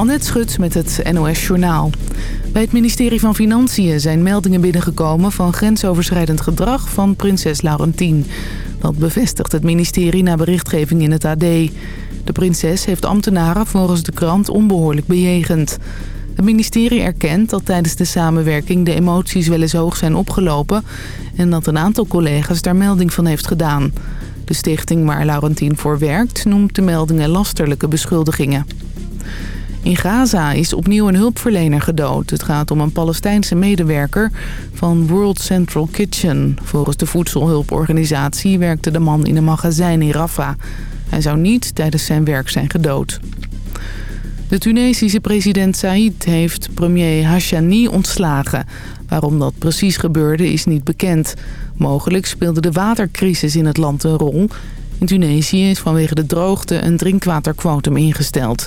Annette Schut met het NOS Journaal. Bij het ministerie van Financiën zijn meldingen binnengekomen... van grensoverschrijdend gedrag van prinses Laurentien. Dat bevestigt het ministerie na berichtgeving in het AD. De prinses heeft ambtenaren volgens de krant onbehoorlijk bejegend. Het ministerie erkent dat tijdens de samenwerking de emoties wel eens hoog zijn opgelopen... en dat een aantal collega's daar melding van heeft gedaan. De stichting waar Laurentien voor werkt noemt de meldingen lasterlijke beschuldigingen. In Gaza is opnieuw een hulpverlener gedood. Het gaat om een Palestijnse medewerker van World Central Kitchen. Volgens de voedselhulporganisatie werkte de man in een magazijn in Rafah. Hij zou niet tijdens zijn werk zijn gedood. De Tunesische president Said heeft premier Hashani ontslagen. Waarom dat precies gebeurde is niet bekend. Mogelijk speelde de watercrisis in het land een rol. In Tunesië is vanwege de droogte een drinkwaterquotum ingesteld.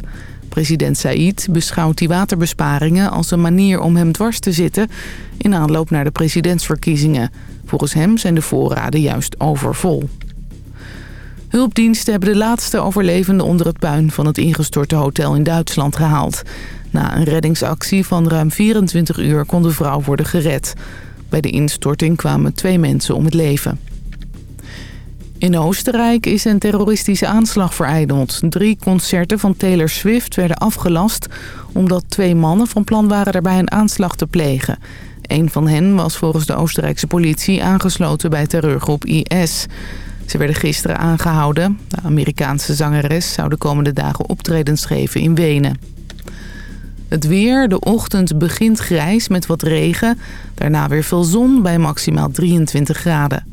President Said beschouwt die waterbesparingen als een manier om hem dwars te zitten... in aanloop naar de presidentsverkiezingen. Volgens hem zijn de voorraden juist overvol. Hulpdiensten hebben de laatste overlevenden onder het puin van het ingestorte hotel in Duitsland gehaald. Na een reddingsactie van ruim 24 uur kon de vrouw worden gered. Bij de instorting kwamen twee mensen om het leven. In Oostenrijk is een terroristische aanslag vereideld. Drie concerten van Taylor Swift werden afgelast... omdat twee mannen van plan waren daarbij een aanslag te plegen. Een van hen was volgens de Oostenrijkse politie aangesloten bij terreurgroep IS. Ze werden gisteren aangehouden. De Amerikaanse zangeres zou de komende dagen optredens geven in Wenen. Het weer, de ochtend begint grijs met wat regen. Daarna weer veel zon bij maximaal 23 graden.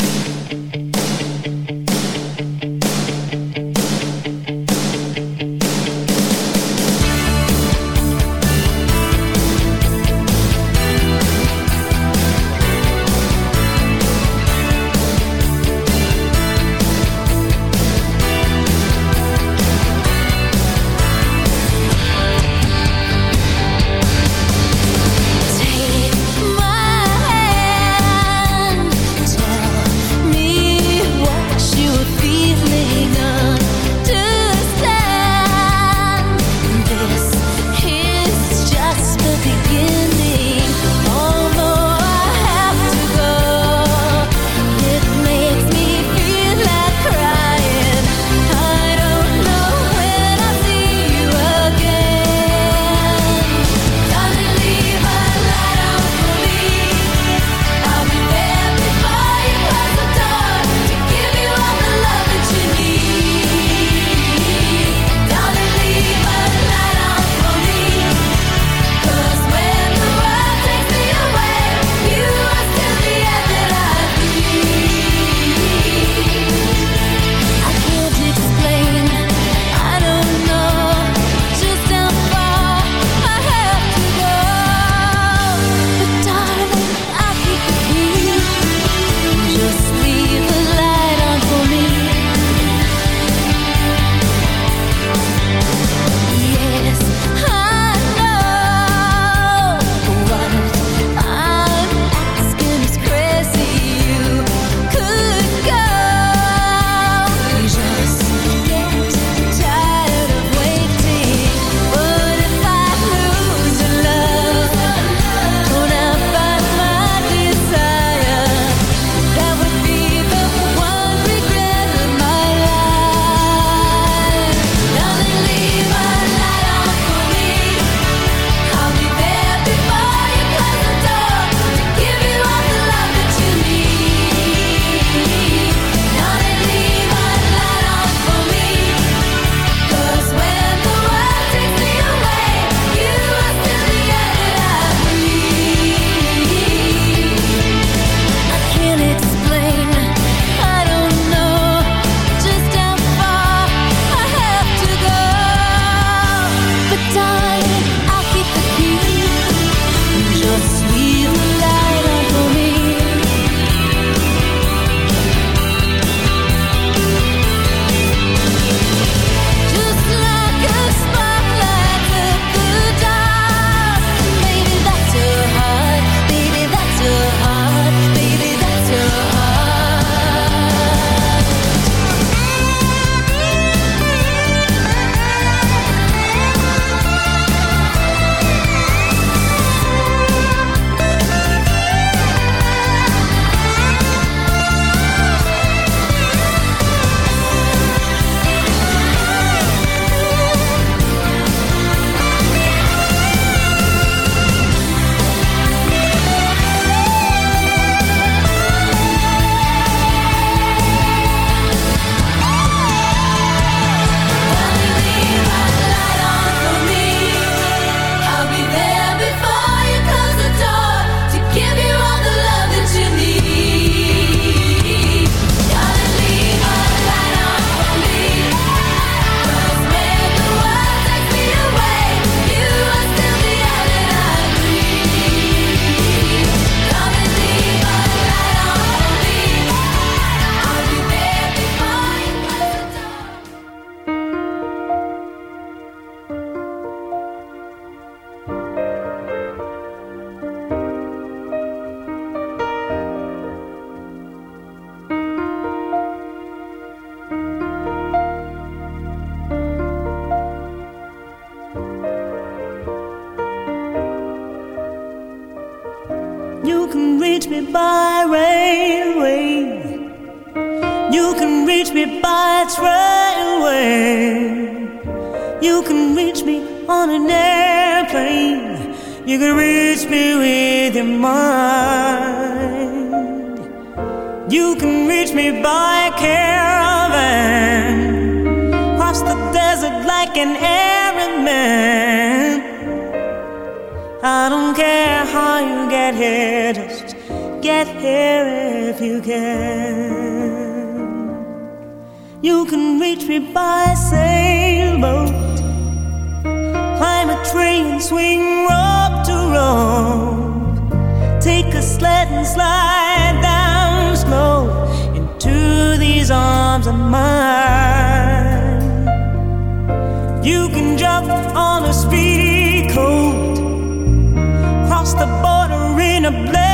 a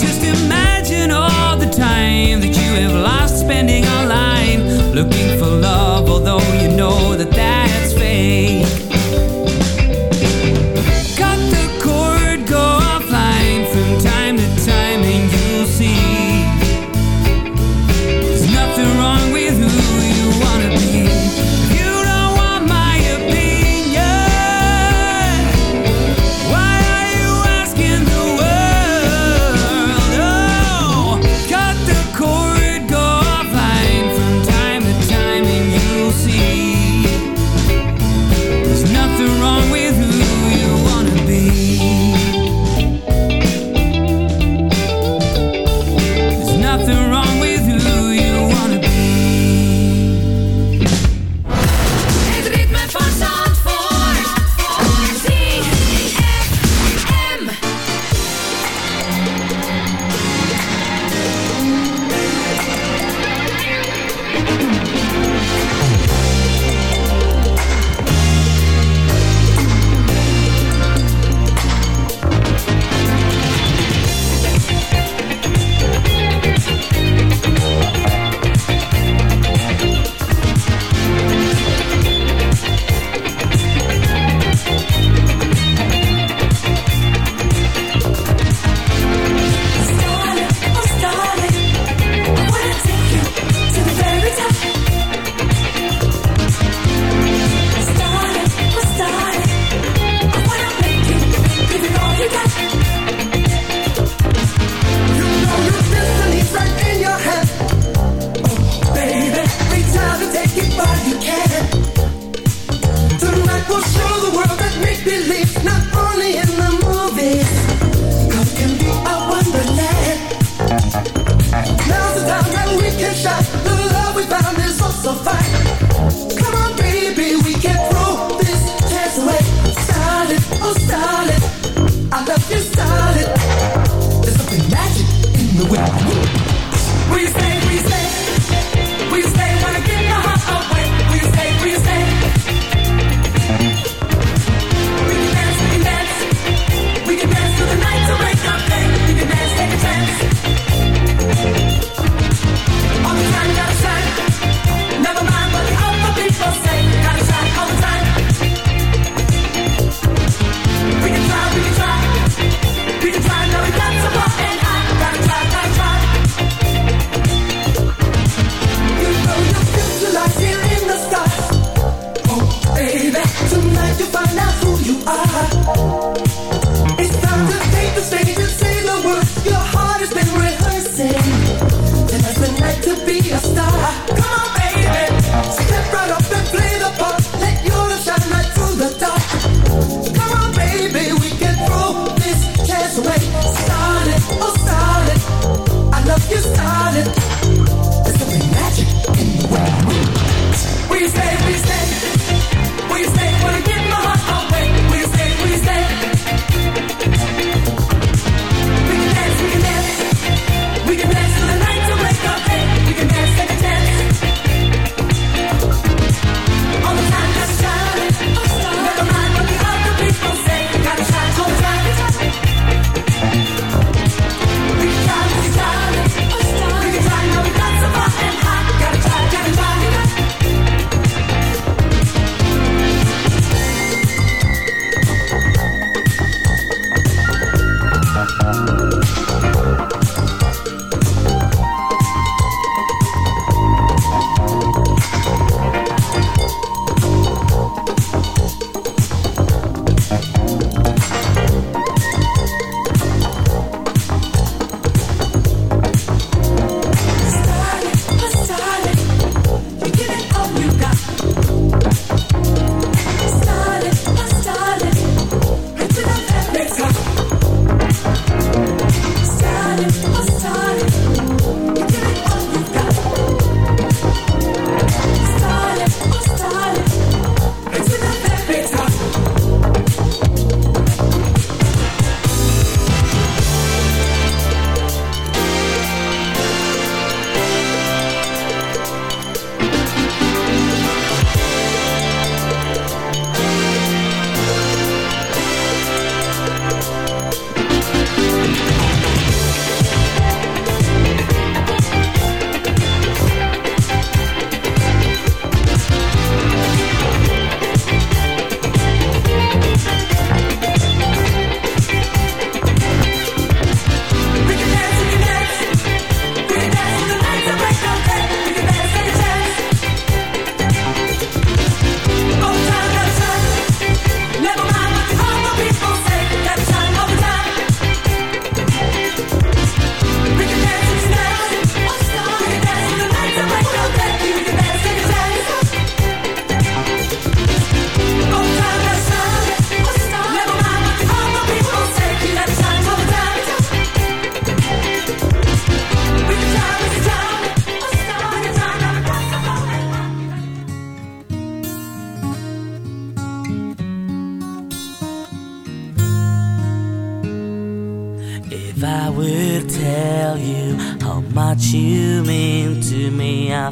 Just imagine all the time that you have lost spending online looking for love, although you know.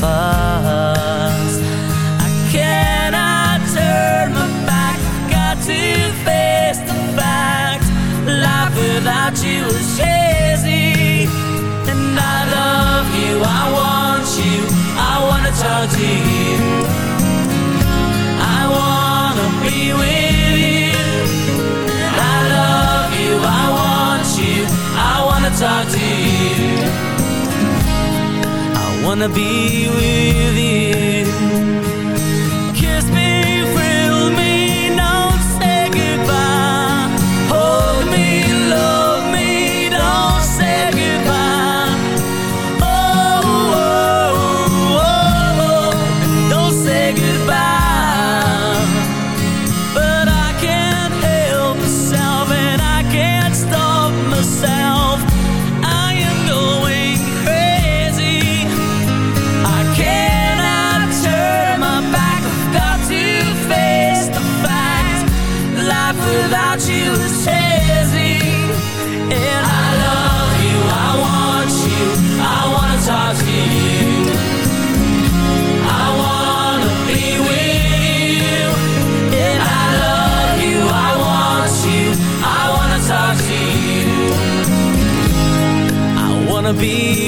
fuss. I cannot turn my back. Got to face the fact. Life without you is hazy. And I love you. I want you. I wanna talk to you. Wanna be with you. Be